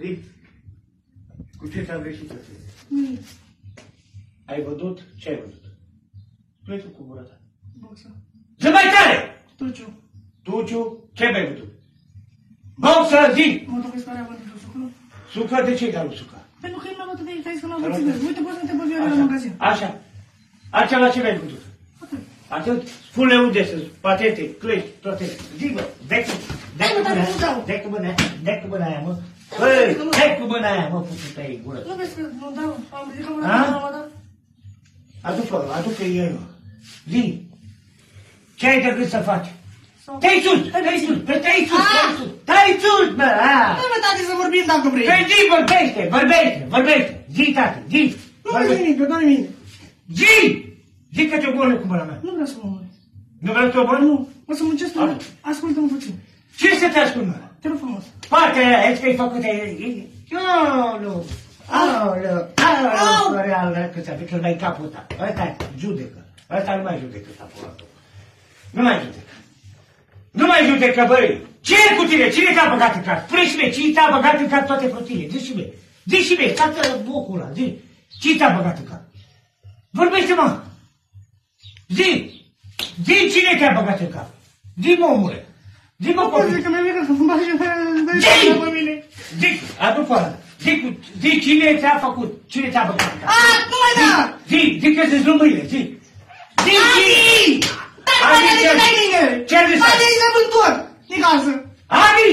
Zi. Cu ce ți-am greșit să Nimic. Ai văzut? Ce ai văzut? Spune tu cu gura ta. Boxa. Zi mai tare! Tuciu. Tuciu, ce ai văzut? Boxă, zi! Mă duc sparea pentru sucru. Sucă, de ce ai sucă? Pentru că el m-a bătut de aici, ai zis că n-am Care văzut. bătut? Uite, poți să te băgi la magazin. Așa. Așa la ce ai văzut? Atât. Atât? Spune unde sunt patete, clești, toate. Zi, mă, dai cu, dai cu Hai, mă, mâna, dar nu dau. dai cu mâna, dai cu mâna aia, mă. Dai, Băi, mă, nu. dai cu mâna aia, mă, putu pe ei, gură. Nu vezi că nu dau, am ridicat mâna A? de la dat? Aducă, aducă el, mă. Zi, ce ai de gând să faci? Sau- Te-ai sus, te-ai sus, pe te-ai sus, Ah! te-ai sus, te-ai sus, mă, a. Hai, mă, tati, să vorbim dacă vrei. Pe zi vorbește, vorbește, vorbește. Zi, tati, zi. Nu vezi vorbește. nimic, doar nimic. Zi! Zi că te omoară cu mâna mea. Nu vreau să mă omori. Nu vreau să te omoară? Nu, o să muncesc tu. Hai. Ascultă-mă puțin. Ce să te ascund, mă? Te rog frumos. Partea aia, ești că ai făcut aia. Aoleu, aoleu, aoleu, Au! Floreal, că ți-a că mai capul ăsta. Ăsta judecă. Ăsta nu mai judecă, ăsta pulatul. Nu mai judecă. Nu mai judecă, băi! Ce e cu tine? Cine te-a băgat în cap? Spune și mie, cine te-a băgat în cap toate prostiile? Zi și mie. Zi și mie, tată bocul ăla, zi. Cine te-a băgat în cap? Vorbește-mă! Zi! Zi cine te-a băgat în cap? Zi, mă, omule! Zi, mă, Nu pot copil! zic că mi-a venit să mă bagi Zi! pe mine. Zic, adu pe ăla. Zic, zi cine ți-a făcut, cine ți-a băgat în cap. A, nu mai da! Zi, zi că sunt lumâile, zi. Zi, Adi! Dar Adi, mai ce- de la mine! ce ai zis? Adi, e vântor! Din casă! Adi!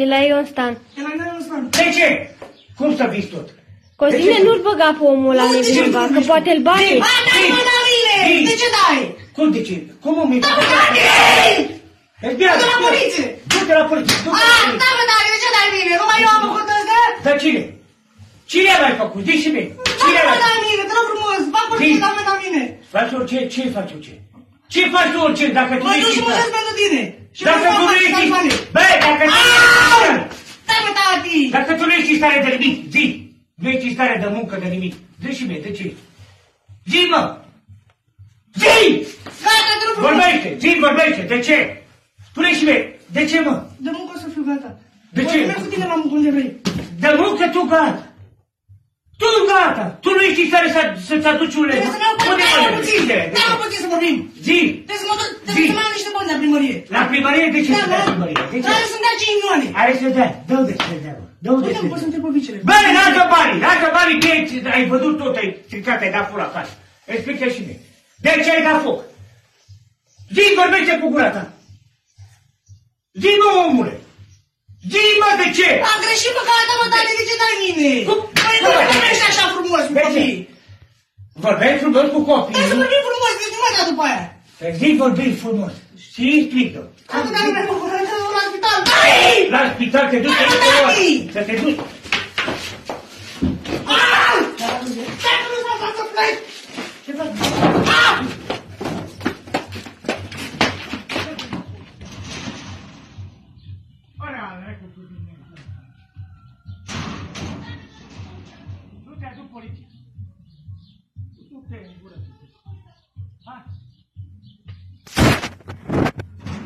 E la Ion Stan. E la mine nu stan. De ce? Cum să vii tot? Cosine, De ce? nu-l băga pe omul ăla Nu, de ce nebunba, nu că ești? poate îl bate. A, dai mă la mine! Zi! De ce dai? Cum de ce? Cum o mică? Adi! Ești bine, Du-te la poliție! Du-te la poliție, du-te A, la poliție. da, mă, da, de ce dai mine? Numai eu am făcut ăsta? Dar cine? Cine a mai făcut? Zi și mie. Cine a Da, mă, mai da, mine, te rog frumos, fac Zi. poliție, da, mă, da, mine. Faci orice, ce faci orice? Ce faci tu orice dacă tu Mă duc ești și țăran? muncesc pentru tine. Și Dacă vreau tu să nu fac ești... campanie. Bă, dacă tu nu ești... Au! țăran, Stai, mă, tati! Dacă tu nu ești în stare de nimic, zi. Nu ești în stare de muncă, de nimic. Zi și mie, de ce? Zi, mă! Zi! Gata, te rog frumos. Vorbește, zi, vorbește, de ce? Spune și mie, de ce, mă? De muncă o să fiu gata. De ce? O să merg cu tine la muncă unde vrei. De muncă tu gata. Tu gata. Tu nu ești în stare să, să-ți aduci un leu. Trebuie să-mi iau bani, Unde, dai-mă mă, puțin. de ce? Dai-mă puțin să vorbim. Zi! Trebuie să mă duc, Zi. trebuie să mai am niște bani la primărie. La primărie, de ce Da, să mă. dai primărie? De ce? Trebuie să-mi dea 5 milioane. Are să dea. De unde să dea, mă? De unde Uite, să poți să dea? întreb pe vicele. Bă, lasă banii, lasă banii, că ai- ai văzut tot, ai stricat, ai dat fura acasă. Explică și mie. De ce ai dat foc? Zi, vorbește cu gura ta. Zi, mă, omule. Zi, mă, de ce? Am greșit pe care mă, dar de ce dai mine? Cum? Păi nu mă vorbești așa frumos cu De ce? copii. Vorbești frumos cu copiii. Trebuie să vorbim frumos, că nu mai da după aia. Zi, vorbești frumos. Și explică. Am dat lumea cu la spital. Dai! La spital te duci Hai, să mă, te tati! Să te duci. Ah! Stai că nu s-a dat să plec. Care cu tine? Nu te aduc poliția.